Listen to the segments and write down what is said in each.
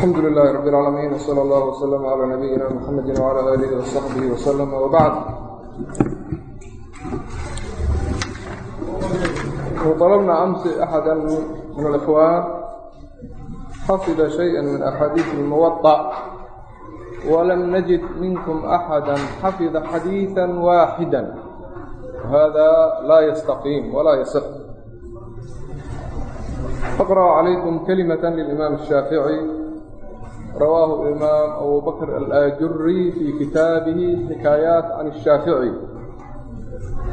alxamdu lilaahi rabb اlcaalamiin wsala allah wslama calaa nabiyina muxamedi wcala aalihi wasaxbihi wslama wbacd وطلبna amsi axada min اlإkhwaan xafida شhayئa min أxaadiiث الmuwaطأ وlam najid minkm أxada xafida xadiiثa waaxida hada laa ystaqiim walaa yصx أqرأ عalaykum kalimaة للإimaam الshaafiعي rawaahu imaam abu bakr alaajuri fii kitaabihi xikaayaat can ashaafici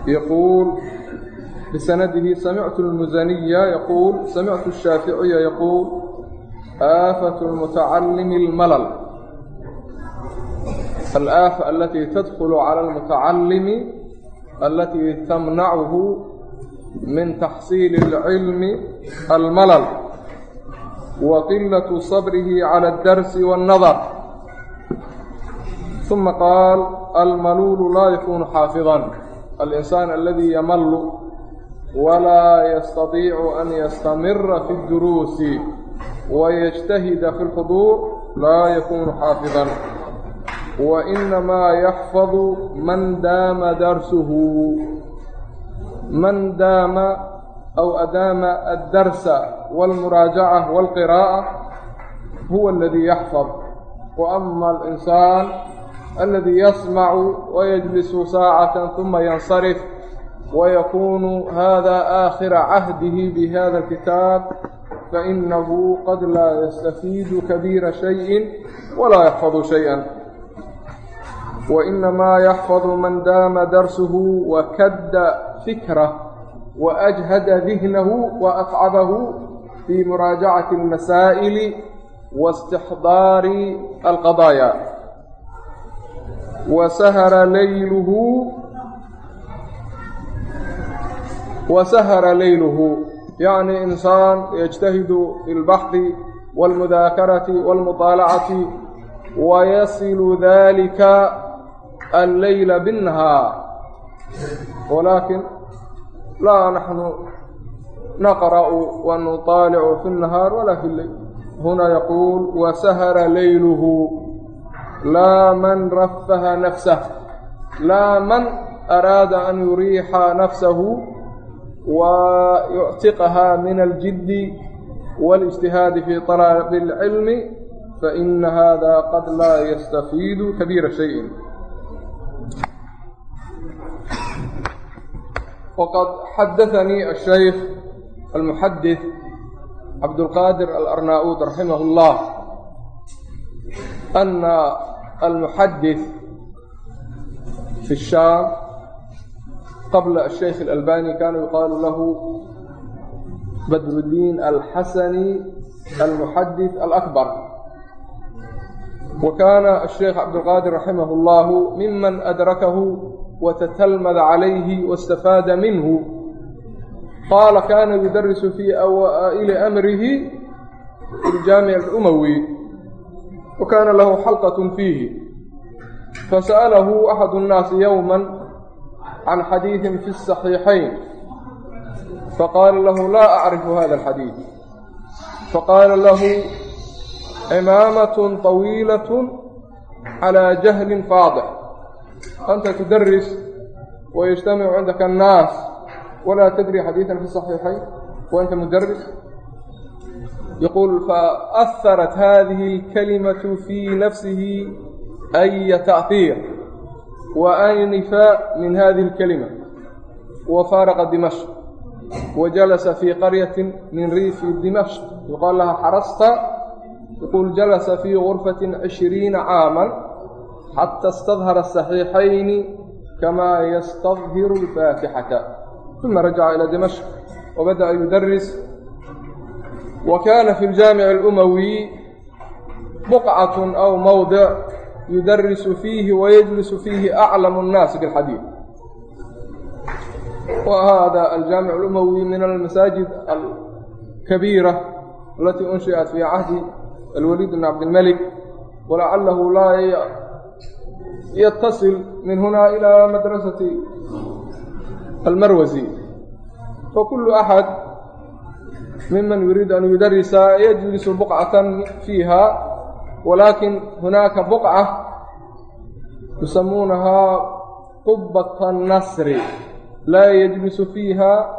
yaquul bisanadihi samictu اlmusaniya yaquul samictu الshaaficiya yaquul aafat اlmutacalimi اlmalal alaafa alatii tadkulu cala اlmutacalimi alatii tamnachu min taxsiili اlcilmi almalal وقلة صبره على الدرس والنظر ثم قال الملول لا يكون حافظا الإنسان الذي يمل ولا يستطيع أن يستمر في الدروس ويجتهد في الحضور لا يكون حافظا وإنما يحفظ من دام درسه من دام أو أدام الدرس والمراجعة والقراءة هو الذي يحفظ وأما الإنسان الذي يسمع ويجلس ساعة ثم ينصرف ويكون هذا آخر عهده بهذا الكتاب فإنه قد لا يستفيد كبير شيء ولا يحفظ شيئا وإنما يحفظ من دام درسه وكد فكره وأجهد ذهنه وأتعبه في مراجعة المسائل واستحضار القضايا وسهر ليله وسهر ليله يعني إنسان يجتهد في البحث والمذاكرة والمطالعة ويصل ذلك الليل بالنهار ولكن laa naxnu naqra'u wa nuطaalicu fi الnahaar walaa fi leyl huna yaquul wasahara leyluhu laa man rafaha nafsah laa man araada an yuriixa nafsahu wa yuctiqaha min aljiddi والاجتihاadi fي طaلب الcilm faإna hada qad laa yastafiid kabiira شhayءi waqad xadaanii ashaykh almuxadid cabdulqaadir alarnaa-ud raximah اllah ana almuxadid fi الshaam qabla ashaykh اlalbani kaana yuqaalu lahu badrudiin alxasani almuxadid alakbar wa kaana ashaykh cabdulqaadir raximah اllahu miman adrakahu watatalmad calayhi waاstafaada minhu qaala kaana yudarisu fii awaa'ili amrihi fi ljaamici alumawi wa kaana lahu xalqaة fiihi fasaأalahu axad الnaasi yowma can xadiiثi fi الصaxiixayn faqaala lahu laa acrifu hada اlxadiid faqaala lahu cimaamaة طawiilaة calىa jahlin faadix anta tudaris wayajtamicu cindaka annaas walaa تدري حديثا في saxiixayn وأنت مدرس يقول فأثرت هذه الكلمة في نفسه أي تأثير وأنف من هذه الكلمة وفارق دمشق وجلس في قرية من ريف دمشق يقال لها حرصت يقول جلس في غرفة عشرين عاما xata istadhara asaxiixayni kamaa yastadhiru alfaatixata uma rajaca ilaa dimashq wabada'a yudaris wa kaana fi ljaamici alumawiy buqcatun aw mowdic yudarisu fiihi wayajlisu fiihi aclamu nnaasi bilxadiid wa hada aljaamic alumawiy min almasaajid التي أنشئت في fii cahdi بن bn الملك walacalahu laa من هنا إلى مدرسة المروزي فكل أحد ممن يريد أن يدرس يجلس بقعة فيها ولكن هناك بقعة يسمونها قبة النصر لا يجلس فيها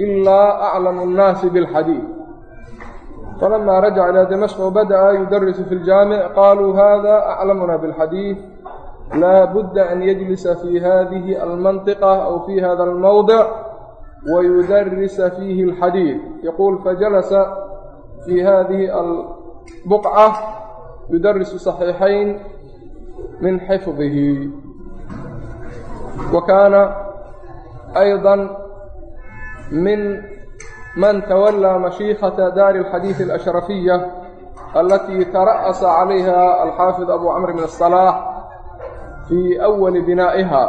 إلا أعلم الناس بالحديث فلما رجع إلى دمشق وبدأ يدرس في الجامع قالوا هذا أعلمنا بالحديث لا laa budda an yajlisa fii hadihi almantiqa aw fii hada almowdic wayudarisa fiihi alxadiid yaquul fajalasa fii hadihi albuqca yudarisu saxiixayn min xifdihi wa kaana ayضa min man tawallaa mashiikhata daari اlxadiiث اlashrafiya alatii tara'asa calayha alxaafid abu camr min aلsalaax fii أwali binaa'iha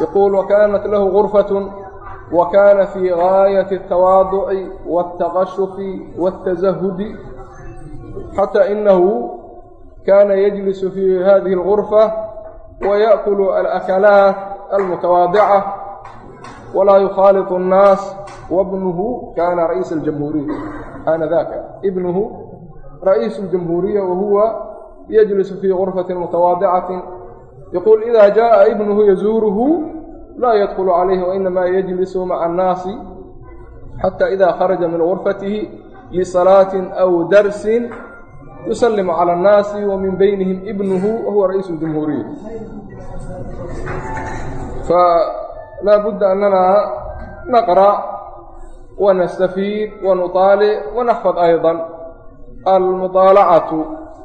yaquul wakaanat lahu gurfaة wakaana fii gaayati الtawaaduci wاltaqashufi wاltasahudi xataa inahu kaana yajlisu fii hadihi اlgurfa wayaأkul alakalaat almutawaadicة walaa yukhaaliط الnaas wabnuhu kaana ra'iisa اljamhuuriya aana daka ibnuhu ra'iisu اljamhuuriya wahuwa yajlisu fii gurfati mutawaadicati yaquul idaa jaaa ibnuhu yazuuruhu laa yadkulu calayhi wainamaa yajlisu maca annaasi xata ida kharaja min gurfatihi lisalaatin aw darsin yusalimu cala annaasi wa min baynihim ibnuhu wahuwa ra'iisu jumhuuriya falaa budda annana naqra' wanastafiid wanuطaalic wanaxfad ayضa almuطaalacatu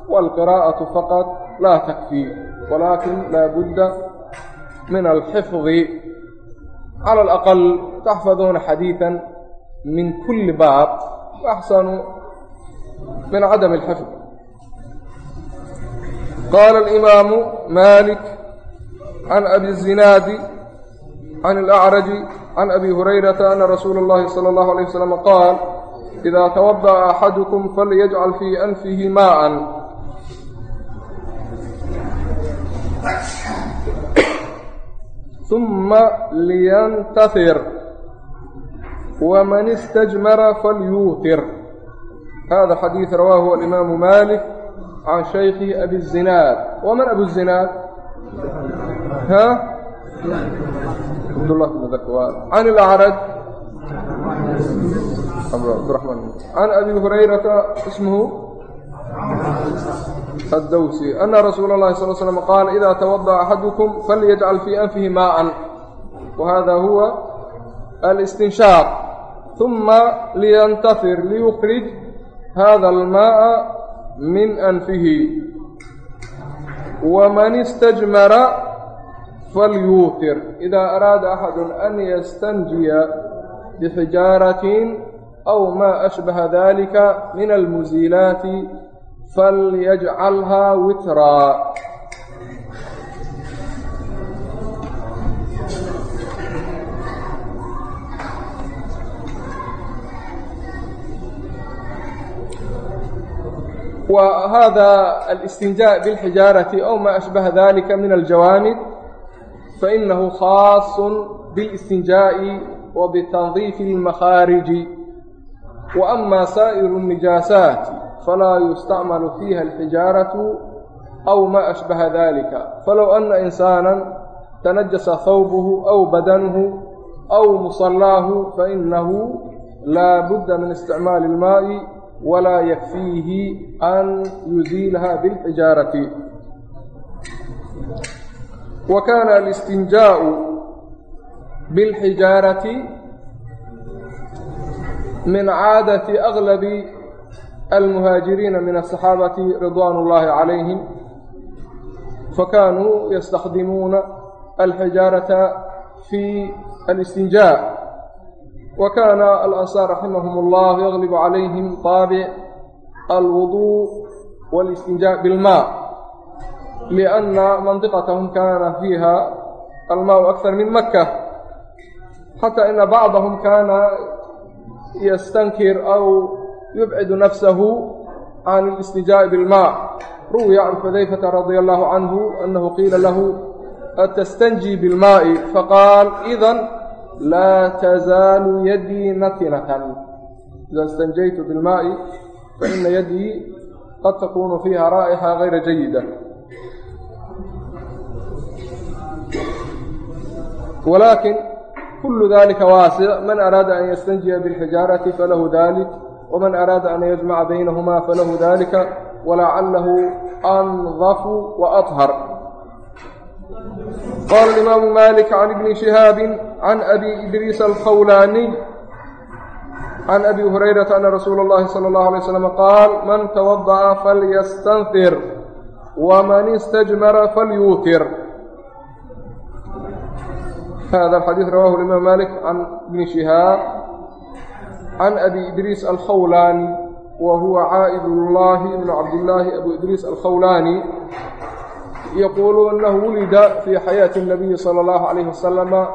wاlqiraa'aةu faqad laa takfii walaakin laa budda min alxifdi cala alaqal taxfaduuna xadiiثa min kulli baab axsanu min cadam اlxifd qaala alimaamu malik can abi الzinaadi can alacraji can abi hurayrata ana rasuula اllahi salى اllahu عalيه waslm qaal idaa tawadaأa axadukum falyajcal fii anfihi maءa فليوتر هذا حديث رواه الإمام مالك عن شيخه أبي الزناد ومن أبو الزناد ها عبد الله بن ذكوان عن الأعرج عبد الرحمن عن أبي الdwسي أن رsuuل الlhi صل ل سلم qال إdا توضأ أxadكم فlyجcل في أنفihi mاءa وhada huوa الاsتنشhاaq ثuma ليnتfir ليkرiج hada الماءa min أنفihi وmaن اsتجmra falyuutir إida أraada أxad أn ystنjiya بxijاaraة أو ma أشبهa ذlika min الmuزilaaت فليجعلها وترا وهذا الاستنجاء بالحجارة أو ما أشبه ذلك من الجوانب فإنه خاص بالاستنجاء وبتنظيف المخارج وأما سائر النجاسات falaa yustacmalu fiiha alxijaaratu aw maa ashbaha dalika falow anna insaanan tanajasa hawbuhu aw badanuhu aw musallaahu fainahu laa budda min isticmaali ilmaa'i walaa yakfiihi an yuziilaha bilxijaarati wa kaana alistinjaau bilxijaarati min caadati aglabi أغلب المهاجرين من الصحابة رضوان الله عليهم فكانوا يستخدمون الحجارة في الاستنجاء وكان الأنصار رحمهم الله يغلب عليهم طابع الوضوء والاستنجاء بالماء لأن منطقتهم كان فيها الماء أكثر من مكة حتى إن بعضهم كان يستنكر أو yubcidu nafsahu can اlاstijaa'i bilma ruwiya can xudayfata radia allahu canhu annahu qiila lahu atastanji biاlmaa'i faqaal idan laa tazaalu yadii natinatan ida istanjaytu biاlmaa'i faina yadii qad takunu fiiha raa'ixa gayra jayida walaakin kulu dalika waasic man araada an yastanjiya biاlxijaarati falahu dalik waman araada an yajmaca baynahumaa falahu dalika walacalahu andafu waaطhar qala alimaamu malik can ibni shihaabi can abi idriis alkhawlaaniy can abi hurayrata ana rasuula اllahi salى اllahu alay slam qaal man tawada'a falyastanfir wman istajmara falyuutir hada xadiis rawahu imaam malik can ibni shihaab can abi idriis alkhawlaani wa huwa caa'id llahi ibnu cabdillaahi abu idriis alkhawlaani yaquulu anahu wulida fii xayaati الnabiyi salى اllahu alayh wasalama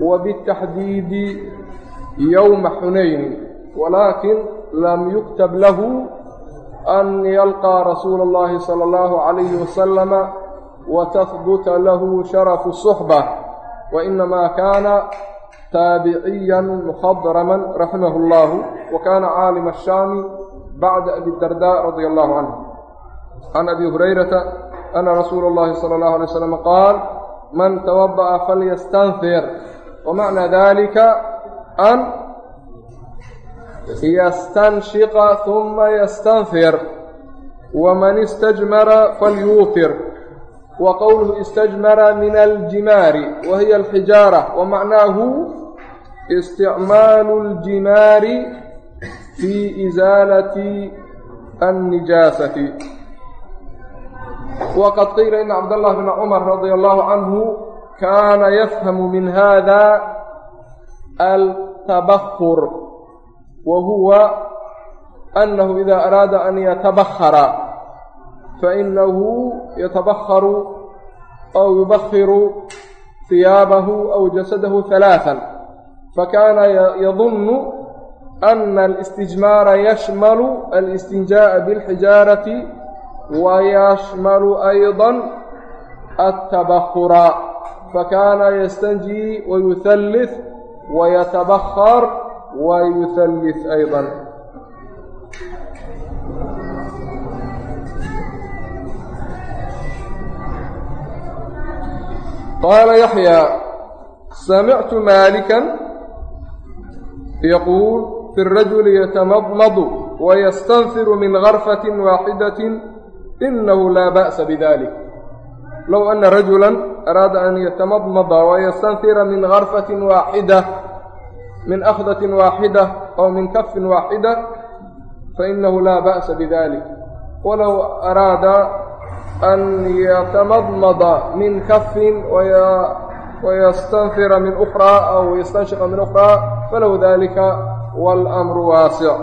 wa bitaxdiidi yowma xunayni walaakin lam yuktab lahu an yalqى rasuula اllahi salى اllahu عalayhi wasalama watahbuta lahu sharafu الصuxba wainamaa kaana taabiciya mukhadraman raximah اllahu wa kaana caalima الshaami bacda abi darda radi allahu canhu can abi hurayrata ana rasuula اllahi salى اllahu alay slam qaal man tawada'a falyastanfir wamacna dalika an yastanshiqa huma yastanfir waman istajmara falyuutir wa qowluhu istajmara min aljimaari wa hiya alxijaara wa macnaahu isticmaalu aljimaari fii isaalati annijaasati waqad qiila ina cabdاllah bna cumar radia allahu canhu kaana yafhamu min hada altabahur wa huwa annahu ida araada an yatabahara fainahu yatabakharu aw yubahiru hiyaabahu aw jasadahu halaaثan fakaana yadunnu ana alistijmaara yashmalu alistinjaa'a biاlxijaarati wayashmalu ayda atabahura fakaana yastanji wayuhallif wayatabahar wayuhallif ayda qaala yaxyaa samictu maalikan yaquul fi rajuli yatamadmadu wayastanfiru min garfatin waaxidatin inahu laa ba'sa bidalik low ana rajulan araada an yatamadmada wayastanfira min garfatin waaxida min akhdatin waaxida aw min kafin waaxida fainahu laa ba'sa bidalik walow araada an yatamadmada min kafin waya wayastanfira min ukhraa aw yastanshiqa min ukhraa falow dalika wاlmru waasic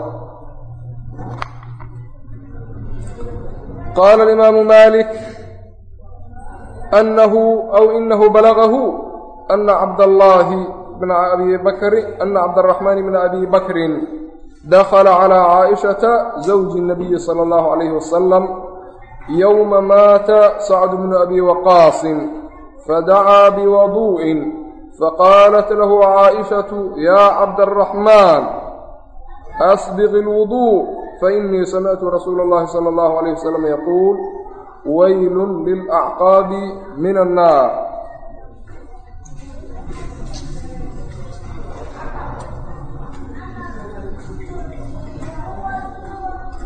qaala imaamu malik anahu aw inahu balagahu ana cabdاllaahi bna abi bakri ana cabdالraxmaan bna abi bakrin dakla calى caaئishaةa zawji الnabiyi salى اllahu عalayh wasalam yowma maata sacd bnu abi waqaasin فدعا بوضوء فقالت له عائشة يا عبد الرحمن أسبغ الوضوء فإني سمعت رسول الله صلى الله عليه وسلم يقول ويل للأعقاب من النار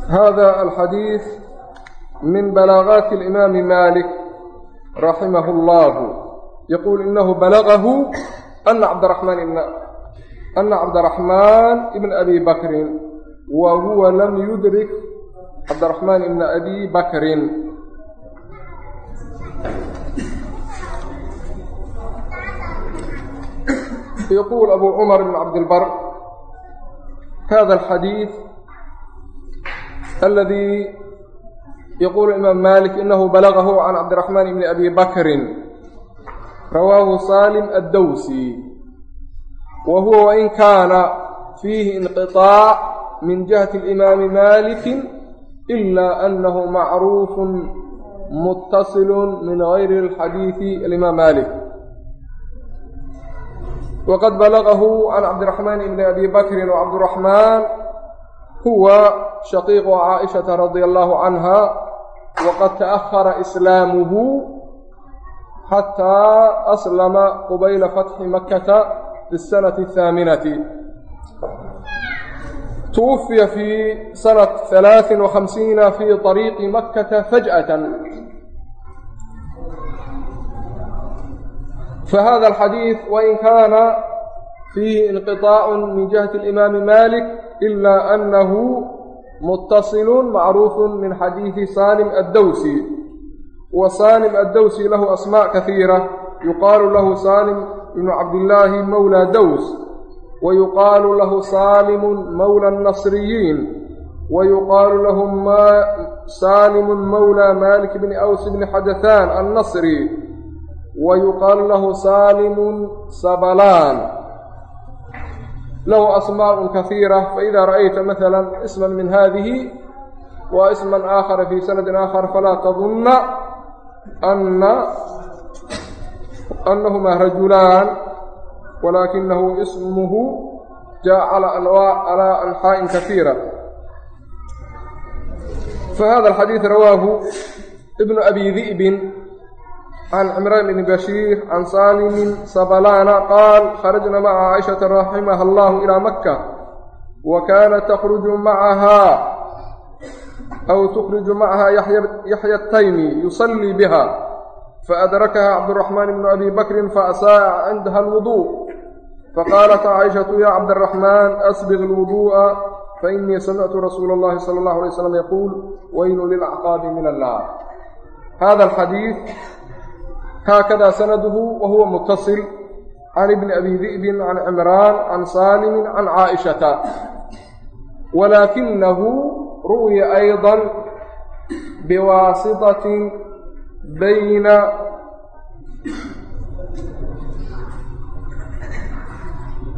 هذا الحديث من بلاغات الإمام مالك raximah اllahu yaquul inahu balagahu ana cabdaraxmaan ibna abi bakrin wa huwa lam yudrik cabdiraxmaan ibna abi bakrin yaquul abu cumar ibn cabdilbar hada alxadiid aladi yaquulu imaam malik inahu balagahu can cabdiraxmaan ibni abi bakrin rawaahu salim addowsi wa huwa wain kaana fiihi inqiطaac min jihati alimaami maliki ila anahu macruufu muttaصil min gayri alxadiidi alimaam malik waqad balagahu can cabdiraxmaan ibni abi bakrin wacabdiraxmaan huwa shaqiiqu caaishata radia allahu canha waqad ta'ahara islaamuhu xataa aslama qubayla fatxi makkata fi sanati ahaaminati tuwufiya fii sanat halaain wahamsiina fii طariiqi makkata faj'atan فhda الxadيiث وin kana fiihi انqiطاع min جihaة الإimaam malik إilا أnnahu mutaصil macruuf min xadiidi salim addowsi wa salim addowsi lahu asmاء kahiira yuqaalu lahu salim ibnu cabdillaahi mawlى dows ويuqaaل lah sاlm mولى النصriyiin ويuqaaل lah sاlm mولى malik بn أws بn xadaثاn النصrي ويuqaaل lah sاlm sablaan lahu asmaaء kaثiira faإida raأyta mثalا isma min hadihi wa isma aakhara fii sanadi aakhar falaa tadunna ana anahmaa rajulaan walaakinahu ismuhu jaءa calىa anxaaءi kaثiira fahada الxadiiث rawaahu ibn abi di'bin can cimraan bni bashiir can saalimin sabalaana qaal kharajna maca caaishata raximaha allahu ilaa makka wa kaanat takhruju macahaa aw tukhriju macahaa yaxya ataymi yusallii biha faadrakaha cabduraxmaan bnu abi bakrin faasaa'a cindaha alwudu faqaalat caaishatu ya cabdaraxmaan asbiq alwuduu'a fainii samictu rasuula اllahi sala allahu alay slam yaquul weylu lilacqaabi min annaar hada alxadiid haakada sanaduhu wa huwa mutasil can ibni abi di'bin can cimraan can saalimin can caaishata walaakinahu ru'ya ayضa biwaasitatin bayna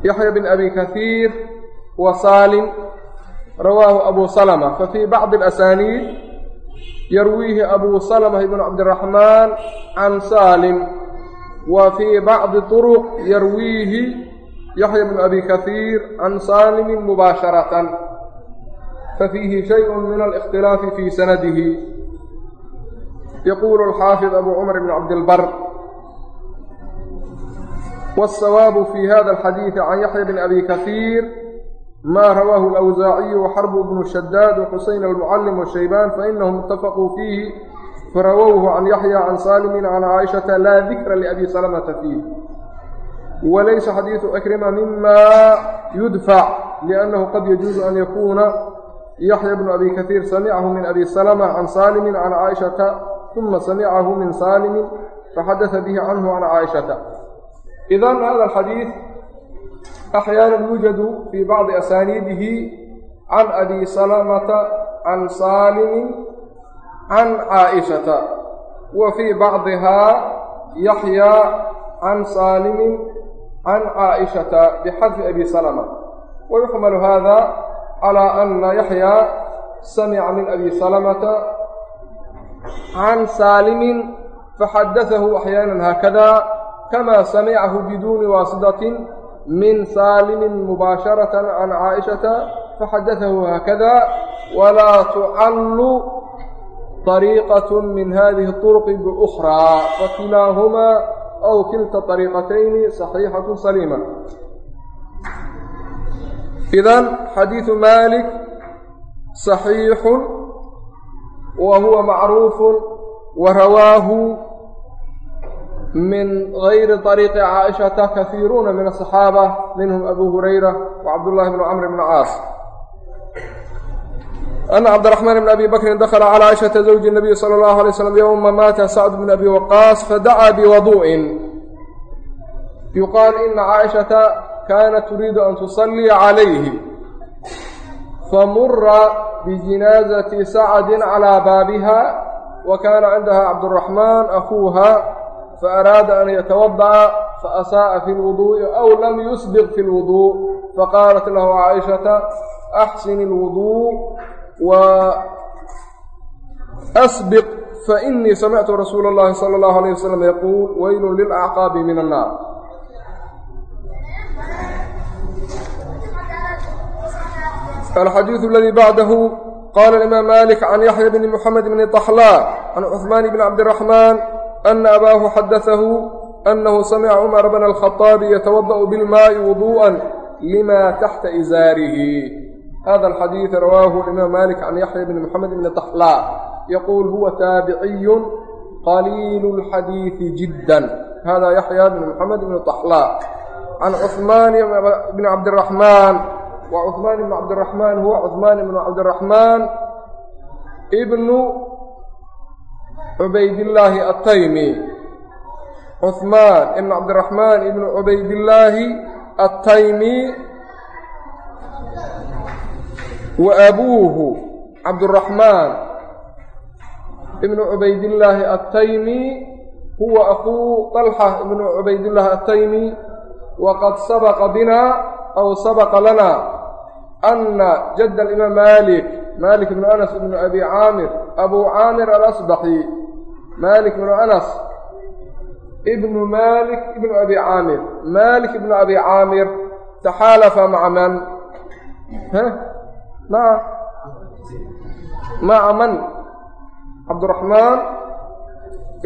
yaxya bn abi kahiir wa saalim rawaahu abu salma fafii bacdi اlasaniid yarwiihi abu salma ibn cabdiraxmaan can salim wa fii bacdi turuq yarwiihi yaxya bnu abi kahiir can saalimi mubaasharatan fafiihi shayءu min alikhtilaafi fii sanadihi yaquulu alxaafid abu cumar ibn cabdilbar wاsawaabu fi hada alxadiidi can yaxya bn abi kahiir ma rawaahu الأwزaaciyu وxarb bn shadaad وxuseyn الmcلم وshaybaan fainahm اtafaquu fiihi farawowhu can yaحya can salimi can caaئiشhaةa laa dikra لأbi slmةa fiih walaysa xadiiثu cikrima mima yudfac لأnnahu qad yajuuzu an yakuna yaحya bn abi kaثيir samicahu min abi slmة can salimi can caaئiشhaةa ثuma samicahu min salimi faxadaثa bihi canhu can caaئiشhaةa idan hada alxadiid axyaana yuujadu fii bacdi asaaniidihi can abi salamata can saalimin can caaishata wa fii bacdihaa yaxyaa can saalimin can caaishata bixadfi abi salama wayuxmalu hada calaa ana yaxyaa samica min abi salamata can saalimin faxadatahu axyaana haakada kama samicahu biduuni waasitatin min saalimin mubaasharatan can caaishata faxadatahu haakada walaa tucallu طariiqaة min hadihi طurqi bukraa fakilaahumaa aw kilta طariiqatayni صaxiixaة saliima. Idan xadiiثu maalik صaxiixu wa huwa macruufu wa rawaahu من غير طريق عائشة كثيرون من الصحابة منهم أبو هريرة وعبد الله بن عمرو بن العاص أن عبد الرحمن بن أبي بكر دخل على عائشة زوج النبي صلى الله عليه وسلم يوم مات سعد بن أبي وقاص فدعا بوضوء يقال إن عائشة كانت تريد أن تصلي عليه فمر بجنازة سعد على بابها وكان عندها عبد الرحمن أخوها faaraada an yatawada'a faasaa'a fi lwuduu'i aw lam yusbiq fi lwuduu faqaalat lahu caaishata axsini lwuduu wa asbiq fainii samictu rasuula اllahi sala allahu alayh wasalam yaquul weylun lilacqaabi min annaar alxadiidu aladii bacdahu qaala alimaam malik can yaxya bni muxamed bni طaxlaa can cuثmaan bni cabdiraxmaan ana abaahu xadaahu anahu samica cumar bna alkhaطaabi yatawada'u bilmaai wuduءa lima taxta izaarihi hada alxadiid rawaahu imaam malik can yaxya bni muxamed bni طaxlaa yaquul huwa taabiciyu qaliilu اlxadiidi jidda hada yaxya bni muxamed bni طaxlaa can cuثmaan bni cabdiraxmaan wa cuثmaan ibn cabdiraxmaan huwa cuثmaan ibnu cabdiraxmaan ibnu cubaydillaahi ataymi cuثmaan ibn cabdiraxmaan ibnu cubaydillaahi ataymi wa abuuhu cabduraxmaan ibnu cubaydillaahi ataymi huwa akuu طalxa ibnu cubaydillaahi ataymi waqad sabaqa bina aw sabaqa lana ana jadd alimaam malik malik ibnu anas ibnu abi caamir abu caamir alasbaxi malik ibnu anas ibnu malik ibnu abi caamir malik ibnu abi caamir taxaalafa maca man maca maca man cabdiraxmaan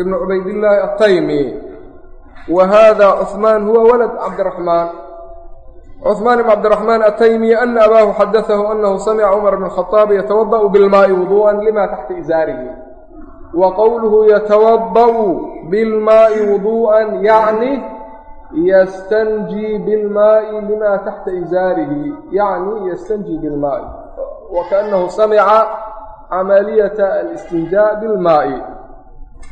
ibnu cubaydillaahi ataymi wa hada cuثmaan huwa walad cabdiraxmaan cuثmaan ibn cabdiraxmaan ataymi ana abaahu xadaahu anahu samica cumar bn khaaab yatawada'u bilmaai wuduءa lima taxta izaarihi wa qowluhu yatawabba'u bilmaa'i wuduu'an yacni yastanjii bilmaa'i limaa taxta izaarihi yacni yastanjii bilmaa'i wakaannahu samica camaliyata alistinjaa bilmaa'i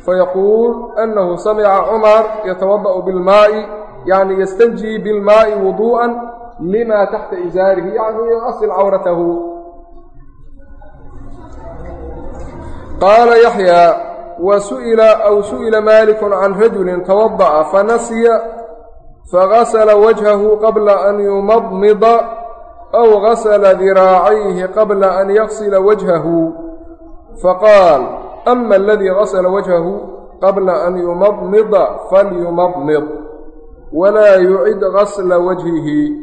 fayaquul annahu samica cumar yatawabba'u bilmaa'i yacni yastanjii bilmaa'i wuduu'an limaa taxta izaarihi yacni yuasil cawratahu qaala yaxya wa su'ila aw su'ila maliku can rajuli tawada'a fanasiya fagasla wajhahu qabla an yumadmida aw gasla diraacayhi qabla an yaksila wajhahu. Faqaal ama aladii gasla wajhahu qabla an yumadmida falyumadmid walaa yucid gasla wajhihi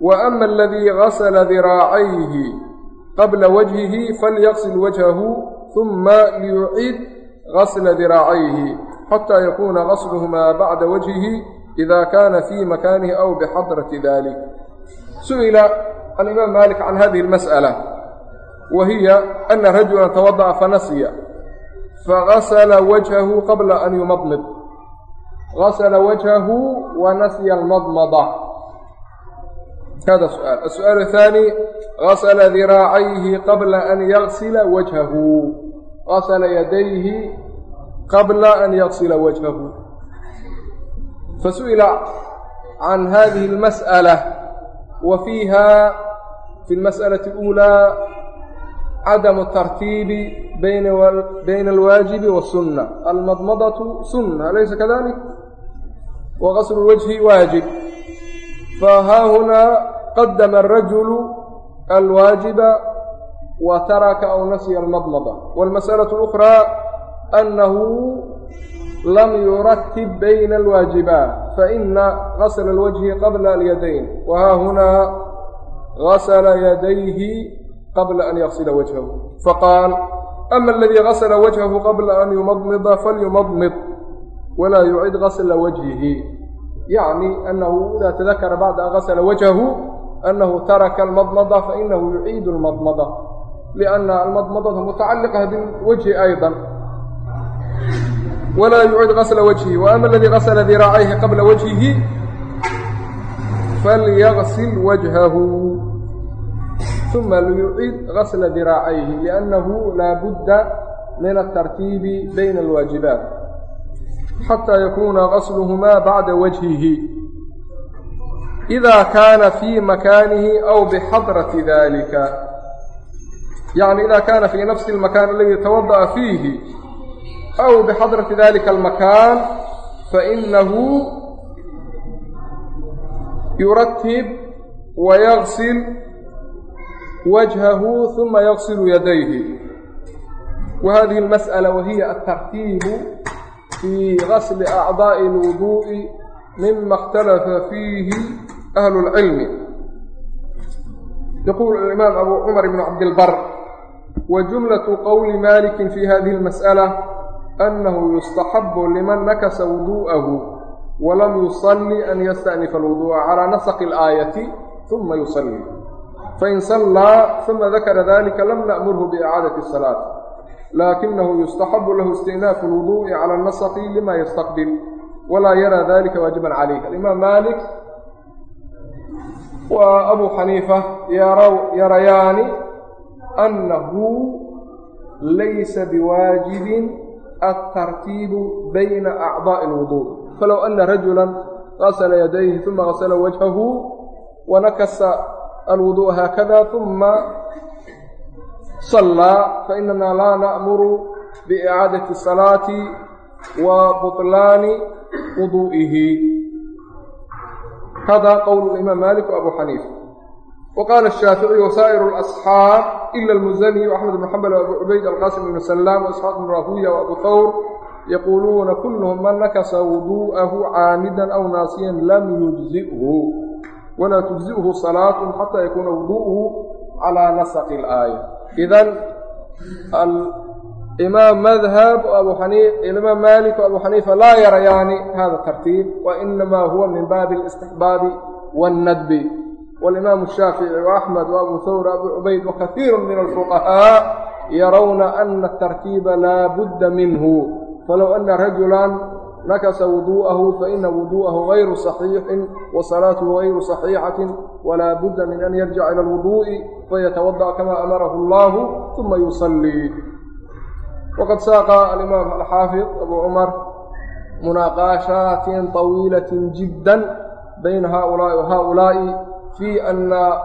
wa ama aladii gasla diraacayhi qabla wajhihi falyaqsil wajhahu huma liyucid gasla diraacayhi xataa yakuuna gasluhumaa bacda wajhihi ida kaana fii makaanihi aw bixadrati dalik su'ila alimaam malik can hadihi اlmas'ala wa hiya ana rajula tawada'a fanasiya fagasla wajhahu qabla an yumadmid gasla wajhahu wa nasya almadmada hada su'aal الsu'aal الثaanي gasla diraacayhi qabla an yagsila wajhahu gasla yadayhi qabla an yagsila wajhahu fasu'ila can hadihi اlmas'alة wa fiiha fi اlmas'alaةi الأuulى cadamu الtartiibi bayna alwaajibi waالsunة almadmadaةu sunة alaysa kadalik wa gaslu اlwajhi waajib fahaahunaa qadama الrajulu alwaajiba وtrka أو نسي المضمضة والمسألة الأخرى أنه لم يرتب بين الواجبات فإن غسل الوجه قبل اليدين وها هنا غسل يديه قبل أن يغسل وجهه فقال أما الذي غسل وجهه قبل أن يمضمض فليمضمض ولا يعد غسل وجهه يعني أنه إذا تذكر بعد أن غسل وجهه أنه ترك المضمضة فإنه يعيد المضمضة lianna almadmadata mutacaliqa bilwajhi ayضa walaa yucid gasla wajhihi waama aladii gasla diraacayhi qabla wajhihi falyagsil wajhahu uma liyucid gasla diraacayhi liannahu laa budda min altartiibi bayna alwaajibaat xataa yakuuna gasluhumaa bacda wajhihi ida kaana fii makaanihi aw bixadrati dalika yacni ida kaana fii nafsi almakaan aladi tawada'a fiihi aw bixadrati dalika almakaan fainahu yuratib wa yagsil wajhahu huma yagsilu yadayhi wa hadihi almas'ala wahiya altartiibu fii gasli acdaa'i alwuduu'i mima ikhtalafa fiihi ahlu اlcilmi يقول الإمام أبو عمر بن عبد البر وجملة قول مالك في هذه المسألة أنه يستحب لمن نكس وضوءه ولم يصلي أن يستأنف الوضوء على نسق الآية ثم يصلي فإن صلى ثم ذكر ذلك لم نأمره بإعادة الصلاة لكنه يستحب له استئناف الوضوء على النسق لما يستقبل ولا يرى ذلك واجبا عليه الإمام مالك وأبو حنيفة يريان annahu laysa biwaajibin atartiibu bayna acdaa'i اlwuduu falow ana rajulan qasla yadayhi uma qasla wajhahu wanakasa alwuduءa haakada uma صallaa fainana laa na'muru biicaadati الsalaati wa buطlaani wudu'ihi hada qowl imaam malik wabu xaniifa وقال الشافعي وسائر الأصحاب إلا المزني وأحمد بن حنبل وأبو عبيد القاسم بن سلام وإسحاق بن راهوية وأبو ثور يقولون كلهم من نكس وضوءه عامدا أو ناسيا لم يجزئه ولا تجزئه صلاة حتى يكون وضوءه على نسق الآية إذن الإمام مذهب وأبو حنيفة الإمام مالك وأبو حنيفة لا يريان هذا الترتيب وإنما هو من باب الاستحباب والندب والإمام الشافعي وأحمد وأبو ثور وأبو عبيد وكثير من الفقهاء يرون أن الترتيب لا بد منه فلو أن رجلا نكس وضوءه فإن وضوءه غير صحيح وصلاته غير صحيحة ولا بد من أن يرجع إلى الوضوء فيتوضأ كما أمره الله ثم يصلي وقد ساق الإمام الحافظ أبو عمر مناقشات طويلة جدا بين هؤلاء fii ana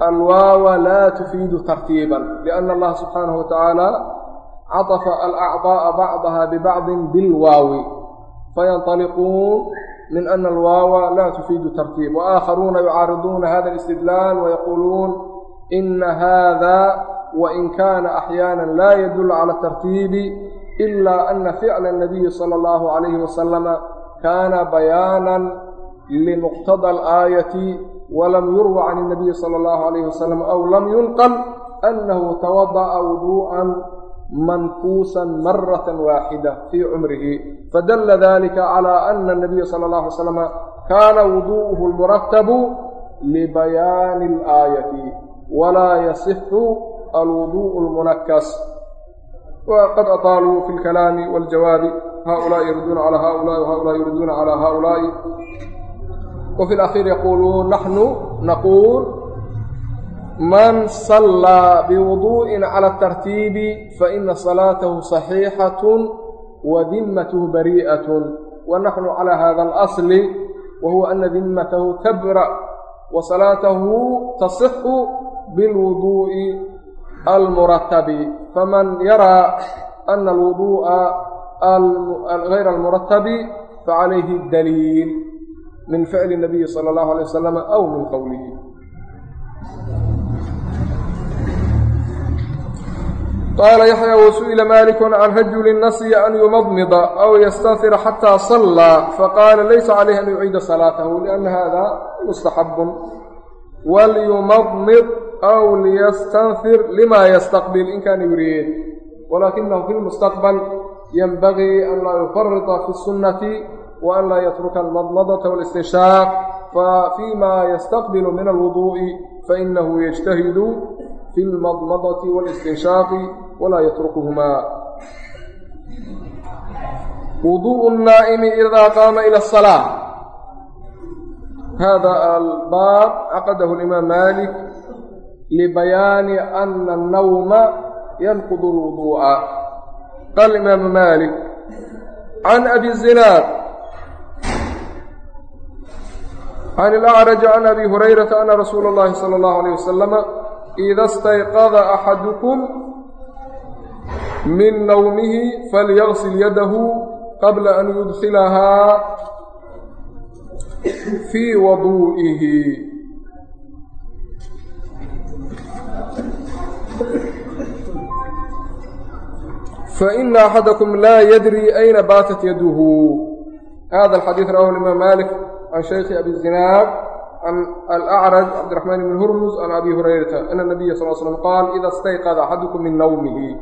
alwaawa laa tufiidu tartiiban lianna allaha subxaanahu wa tacaala catafa alacdaa'a bacdaha bibacdin bilwaawi fayanطaliquun min ana alwaawa laa tufiidu tartiib waakharuuna yucaariduuna hada alistidlaal wayaquuluun ina hada wain kaana axyaana laa yadulu cala tartiibi ila ana ficla اnabiyi salى اllahu عalayhi wasalama kaana bayaanan limuqtada alaayati walam yurwa can nabiyi sala allahu alayhi wasalam aw lam yunqal annahu tawada'a wuduu'an mankuusan marata waaxida fii cumrihi fadalla dalika calaa ana anabiya sala allahu alay slama kaana wudu'uhu lmuratabu libayaani alaayati walaa yasixu alwuduءu lmunakas وqad aطaaluu fi اlkalaami wاljawaabi haؤulaaءi yuriduuna calى haؤulaءi وhaؤulaءi yuriduuna calى haؤulaaءi وفي الأخير يقولون نحن نقول من صلى بوضوء على الترتيب فإن صلاته صحيحة وذمته بريئة ونحن على هذا الأصل وهو أن ذمته تبرأ وصلاته تصح بالوضوء المرتب فمن يرى أن الوضوء غير المرتب فعليه الدليل min ficli nabiyi sala allahu alay wasalam aw min qowlihi qaala yaxya wasu'ila maliku can rajuli nasiya an yumadmida aw yastahira xataa sallaa faqaala laysa calayhi an yuciida salaatahu lianna hada mustaxabun walyumadmid aw liyastanfir lima yastaqbil in kaana weriyeen walaakinahu fi lmustaqbal yanbagii an laa yufarita fi sunnati وأن لا يترك المضمضة والاستنشاق ففيما يستقبل من الوضوء فإنه يجتهد في المضمضة والاستنشاق ولا يتركهما وضوء النائم إذا قام إلى الصلاة هذا الباب عقده الإمام مالك لبيان أن النوم ينقض الوضوء قال الإمام مالك عن أبي الزناد can ilacraji can abi hurayrata ana rasuula اllahi salى اllahu alيyه wasalama ida stayqada axadukum min nawmihi falyagsil yadahu qabla an yudkilahaa fii waduu'ihi فإن أحدكم لا يdري أين bاtت يdه hذا الxadيث رwاه الإmام mالك عن شيخ أبي الزناد can alacraj cabdiraxmaan bn hurmus can abi hurayrata ana nabiya sal slam qaal ida istayqada axadukum min nawmihi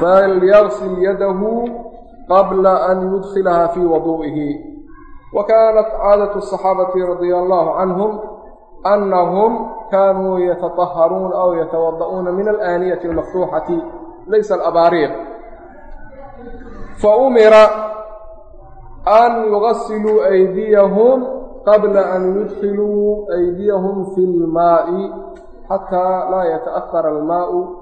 falyagsil yadahu qabla an yudkilaha fii waduu'ihi wa kaanat caadatu asaxaabati radia allahu canhum anahum kaanuu yatطaharuuna aw yatawada'uuna min alaaniyati almaftuuxati laysa alabaariiq faumira an yugasiluu aydiyahum qabla an yudkiluu aydiyahum fi lmaa'i xataa laa yataأhara almaau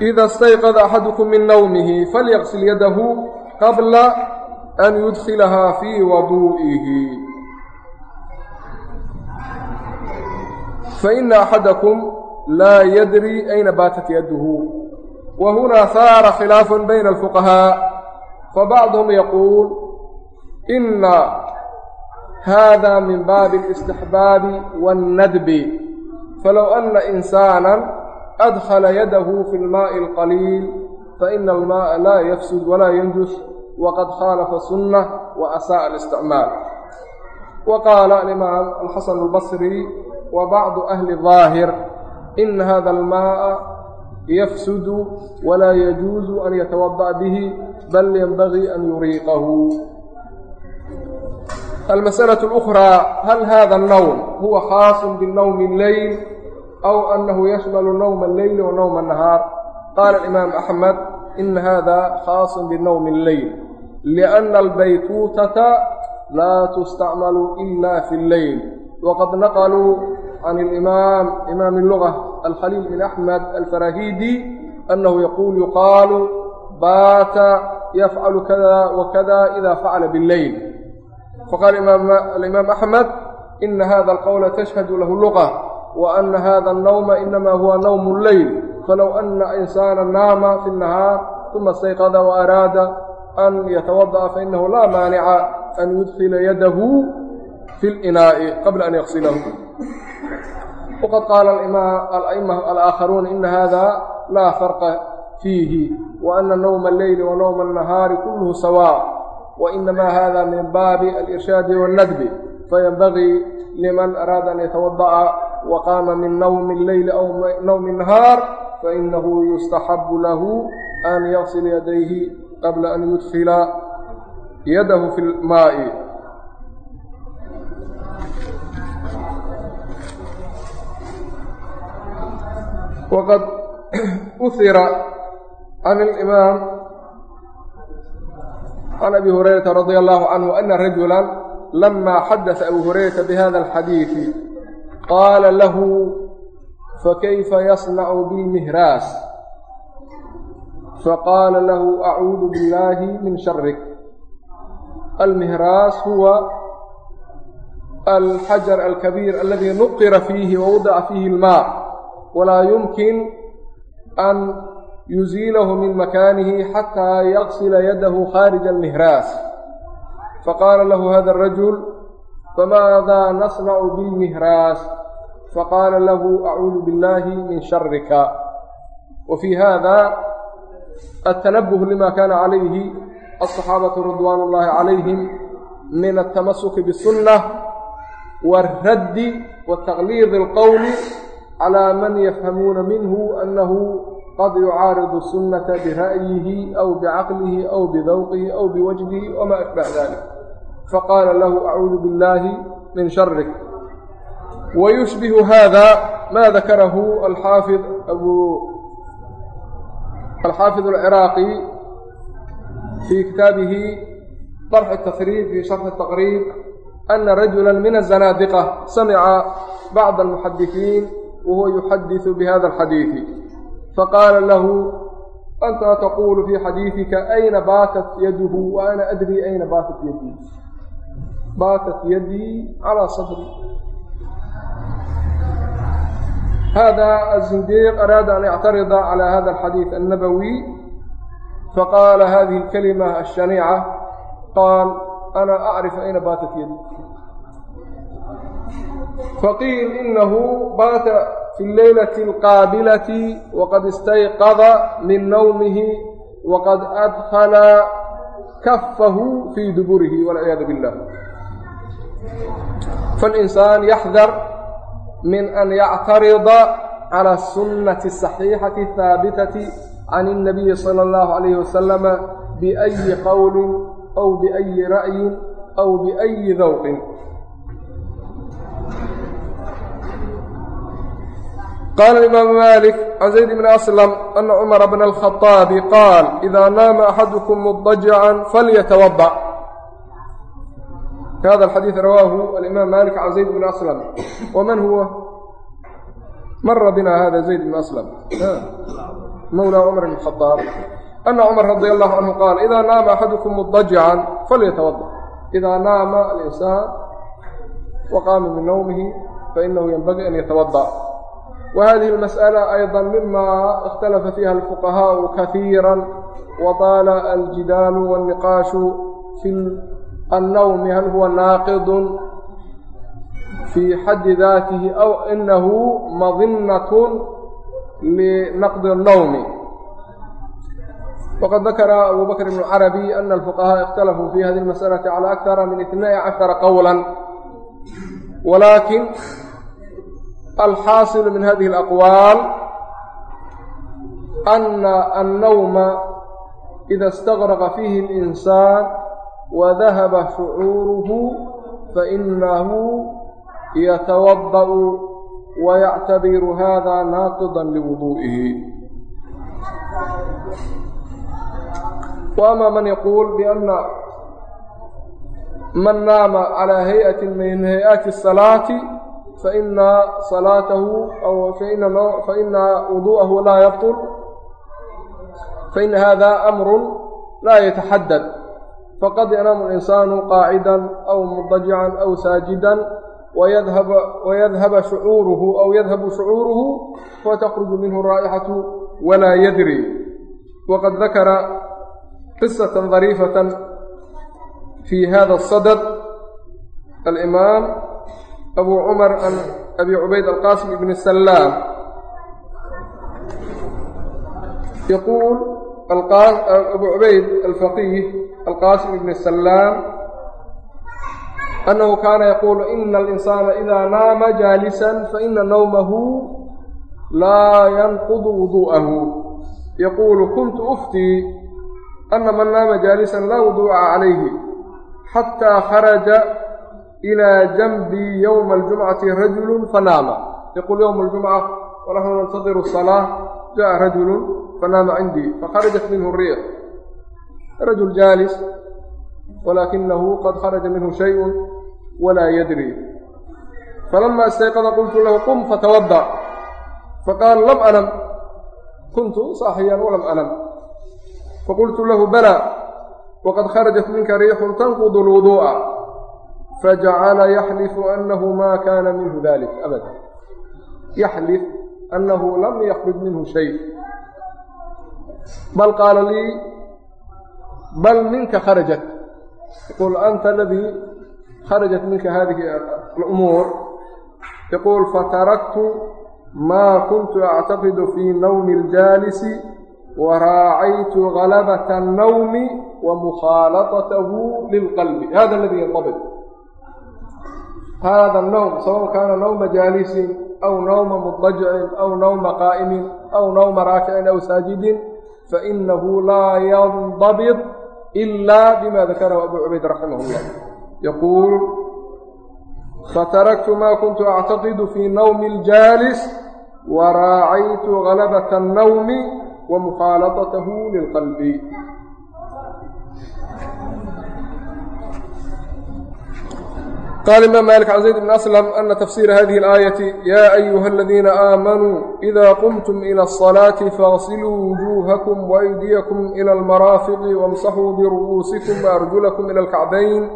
ida istayqada axadukum min nawmihi falyaqsil yadahu qabla an yudkilahaa fii waduu'ihi faina axadakum laa yadri ayna baatat yaduhu wa huna haara khilaafun bayna alfuqahaa fabacduhum yaquul ina hada min baabi alistixbaabi waannadbi falow ana insaana adkhala yadahu fi lmaaءi alqaliil faina almaءa laa yafsud walaa yanjus wqad khaalafa sunة وأsاء الاsticmaal وqاala الإimaam الxaسن البصrي وbعض أhli الظاahir إn hada الmaءa yfsd وlaa يجuز أn yتوضأ bه bal ynbغي أn yuriiqahu الmasألة الأخرى hal hada الnوم huwa khاaص bالnوم الleyl أو أnhu yشmل nوم الleyl وnوم النهاar qala الإimaam أحmed in hada khاaص bنوم الleyl لأن الbaytuutata laa تustacmalu إila fi الleyl وqad naqluu can الإimaam imaam الlغة alkhaliil بn أحmed alfarahidi أnahu yaquul yuqaalu baata yafcalu kada wakada إida facala bالleyl faqala الإimaam أحmed إna hada الqowla tashhad lahu lغة وأna hada الnowma inama huwa nowm الleyl falow أna إnsاana naama fi النahaar ثuma اstayqada وأraada an yatawada'a fainahu laa maanica an yudkila yadahu fi اlinaa'i qabla an yaqsilahu waqad qaala alaakharuuna ina hada laa farqa fiihi wa ana nawma alleyli wa nawma annahaari kulluhu sawa wainamaa hada min baabi alirshaadi wannadbi fayanbagii liman araada an yatawada'a wa qaama min nawmi alleyli aw nawmi annahaar fainahu yustaxabu lahu an yaqsil yadayhi qabla an yudkila yadahu fi lmaa'i waqad uhira can alimaam can abi hurayrata radia allahu canhu ana rajula lama xadasa abu hurayrata bihada alxadiidi qaala lahu fakayfa yasnacu bilmihraas faqaala lahu acuudu biاllaahi min sharik almihraas huwa alxajar alkabiir aladi nuqira fiihi wawadaca fiihi اlmaa walaa yumkin an yuziilahu min makaanihi xataa yaqsila yadahu khaarija almihraas faqaala lahu hada arajul famaada nasnacu bilmihraas faqaala lahu acuudu biاllaahi min sharika wa fii hada التنبه لما كان عليه الصحاaبة رضوان اللhi عليهم من التمسك بالسنة والرد وتغليظ القول calىa man yafhamuuna minhu annahu qad yucaaridu sunnata bira'yihi aw bicaqlihi aw bidawqihi aw biwajhihi wamaa ashbaha dalik faqaala lahu acuudu biاllaahi min sharik wayushbihu hada ma dakarahu alxaafi abu alxaafid alciraaqi fii kitaabihi طarx التkrيb fii sharxi التqrيb ana rajula min الزanaadiqة samica bacd almuxadiثiin wahuwa yuxadiثu bihada الxadiiثi faqaala lahu anta taqulu fii xadiiثika ayna baatat yaduhu wa ana adri ayna baatat yadii baatat yadii calىa sadri hada الزindiq araada an yctarida calى hada الxadiiث الnabowi faqaala hadihi اlkalima الshaniica qaal ana acrif ayna baatat yadi faqiil inahu baata fi leylati alqaabilati waqad istayqada min nawmihi waqad adkhala kafahu fii duburihi walciyaadu billah falinsaan yaxdar min an yactarida cala asunati asaxiixati athaabitati can اnnabiyi sala allahu calayhi wasalama biayi qowlin aw biayi ra'yin aw biayi dawqin qaala imaamu malik can zayd bni aslam ana cumara bna alkhaطaabi qaal idaa naama axadukum mudajican falyatawada hada alxadiid rawaahu alimaam malik can zayd bni aslam waman huwa mara bina hada zayd bn aslam mawlaa cumar bn khaaab ana cumar radi allahu canhu qaal idaa naama axadukum mudajican falyatawada idaa naama alinsaan waqaama min nawmihi fainahu yanbagi an yatawada وهذه المسألة أيضا مما اختلف فيها الفقهاء كثيرا وطال الجدال والنقاش في النوم هل هو ناقض في حد ذاته أو إنه مظنة لنقض النوم وقد ذكر أبو بكر بن العربي أن الفقهاء اختلفوا في هذه المسألة على أكثر من 12 قولا ولكن الحاصل من هذه الأقوال أن النوم إذا استغرق فيه الإنسان وذهب شعوره فإنه يتوضأ ويعتبر هذا ناقضا لوضوئه وأما من يقول بأن من نام على هيئة من هيئات الصلاة فإن صلاته أو فإن, وضوءه لا يبطل فإن هذا أمر لا يتحدد فقد ينام الإنسان قاعدا أو مضجعا أو ساجدا ويذهب, ويذهب شعوره أو يذهب شعوره وتخرج منه الرائحة ولا يدري وقد ذكر قصة ظريفة في هذا الصدد الإمام أبو عمر عن أبي عبيد القاسم بن السلام يقول أبو عبيد الفقيه القاسم بن السلام أنه كان يقول إن الإنسان إذا نام جالسا فإن نومه لا ينقض وضوءه يقول كنت أفتي أن من نام جالسا لا وضوء عليه حتى خرج إلى جنبي يوم الجمعة رجل فنام يقول يوم الجمعة ونحن ننتظر الصلاة جاء رجل فنام عندي فخرجت منه الريح رجل جالس ولكنه قد خرج منه شيء ولا يدري فلما استيقظ قلت له قم فتوضأ فقال لم أنم كنت صاحيا ولم أنم فقلت له بلى وقد خرجت منك ريح fajacala yaxlifu anahu maa kaana minhu dalik abadan yaxlif anahu lam yakhrij minhu shay bal qaala lii bal minka kharajat qul anta aladii kharajat minka hadihi alumuur yaquul fataraktu maa kuntu actaqidu fii nawmi اljaalisi waraacaytu galabata الnawmi wa mukhaalatahu lilqalbi hada aladii yanqabit ينضبط هذا النوم سواء كان نوم جالس أو نوم مضجع أو نوم قائم أو نوم راكع أو ساجد فإنه لا ينضبط إلا بما ذكره أبو عبيد رحمه الله يقول فتركت ما كنت أعتقد في نوم الجالس وراعيت غلبة النوم ومخالطته للقلب قال الإمام مالك عن زيد بن أسلم أن تفسير هذه الآية يا أيها الذين آمنوا إذا قمتم إلى الصلاة فاغسلوا وجوهكم وأيديكم إلى المرافق وامسحوا برؤوسكم وأرجلكم إلى الكعبين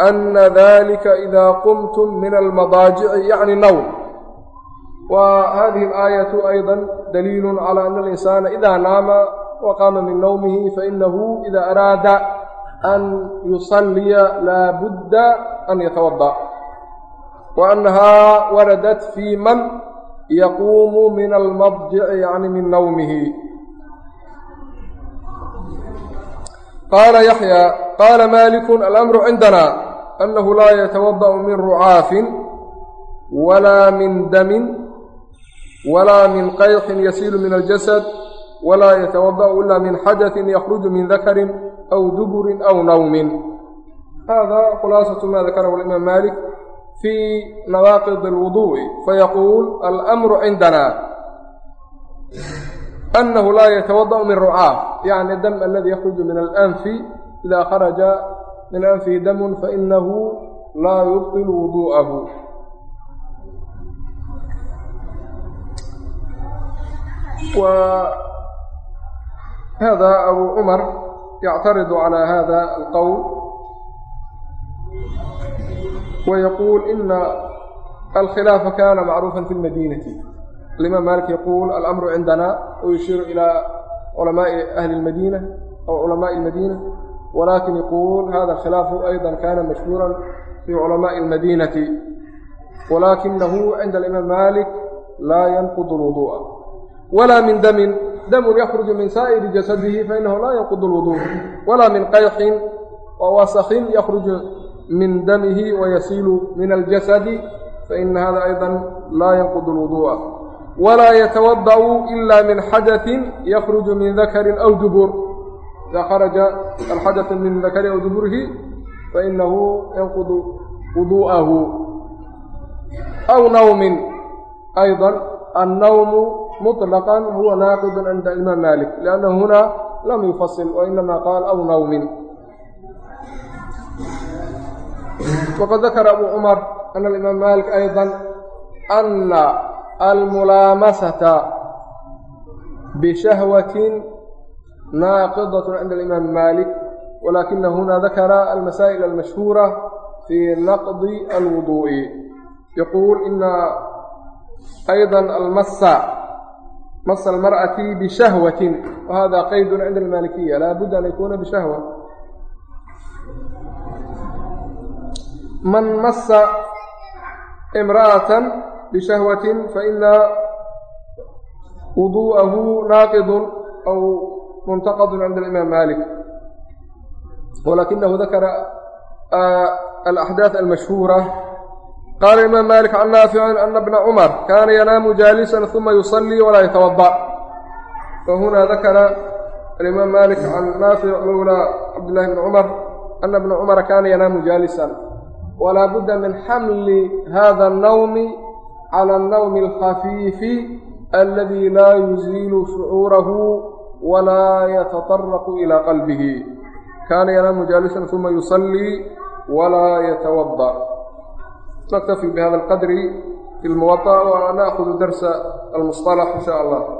أن ذلك إذا قمتم من المضاجع يعني النوم وهذه الآية أيضا دليل على أن الإنسان إذا نام وقام من نومه فإنه إذا أراد an yusalliya laabudda an yatawadda wa annahaa waradat fii man yaquumu min almadjici yani min nawmihi qaala yaxyaa qaala maaliku alamru cindana annahu laa yatawada'u min rucaafin walaa min damin walaa min qayxin yasiilu min aljasad walaa yatawada'u ilaa min xadaثin yakruju min dakarin aw duburin aw nawmin hada khulaasatu ma dakarahu alimaam malik fii nawaaqid alwuduءi fayaquul alamru cindana أنه لا يتوضأ من رعاة يعني الدم الذي يخرج من الأنف إذا خرج من أنفه دم فإنه لا يبطل وضوءه وهذا أبو عمر يعترض على هذا القول ويقول إن الخلاف كان معروفا في المدينة الإمام مالك يقول الأمر عندنا ويشير إلى علماء أهل المدينة أو علماء المدينة ولكن يقول هذا الخلاف أيضا كان مشهورا في علماء المدينة ولكنه عند الإمام مالك لا ينقض الوضوء ولا من دم دم يخرج من سائر جسده فإنه لا ينقض الوضوء ولا من قيح ووسخ يخرج من دمه ويسيل من الجسد فإن هذا أيضا لا ينقض الوضوء ولا يتوضأ إلا من حدث يخرج من ذكر أو دبر إذا خرج الحدث من ذكر أو دبره فإنه ينقض وضوءه أو نوم أيضا النوم مطلقا هو ناقض عند الإمام مالك لأنه هنا لم يفصل وإنما قال أو نوم وقد ذكر أبو عمر أن الإمام مالك أيضا أن الملامسة بشهوة ناقضة عند الإمام مالك ولكن هنا ذكر المسائل المشهورة في نقض الوضوء يقول إن أيضا المس مس mas almarأati bishahwati wahada qaydun cinda almalikiya laabudda an yakuuna bishahwa. Man masa imra'ata bishahwatin faina wudu'ahu naaqidun aw muntaqadun cinda alimaam malik. Walakinahu dakara alaxdaaث ah, almashhuura قال الإمام مالك عن نافع أن ابن عمر كان ينام جالسا ثم يصلي ولا يتوضأ فهنا ذكر الإمام مالك عن نافع مولى عبد الله بن عمر أن ابن عمر كان ينام جالسا ولا بد من حمل هذا النوم على النوم الخفيف الذي لا يزيل شعوره ولا يتطرق إلى قلبه كان ينام جالسا ثم يصلي ولا يتوضأ نكتفي بهذا القدر في الموطأ ونأخذ درس المصطلح إن شاء الله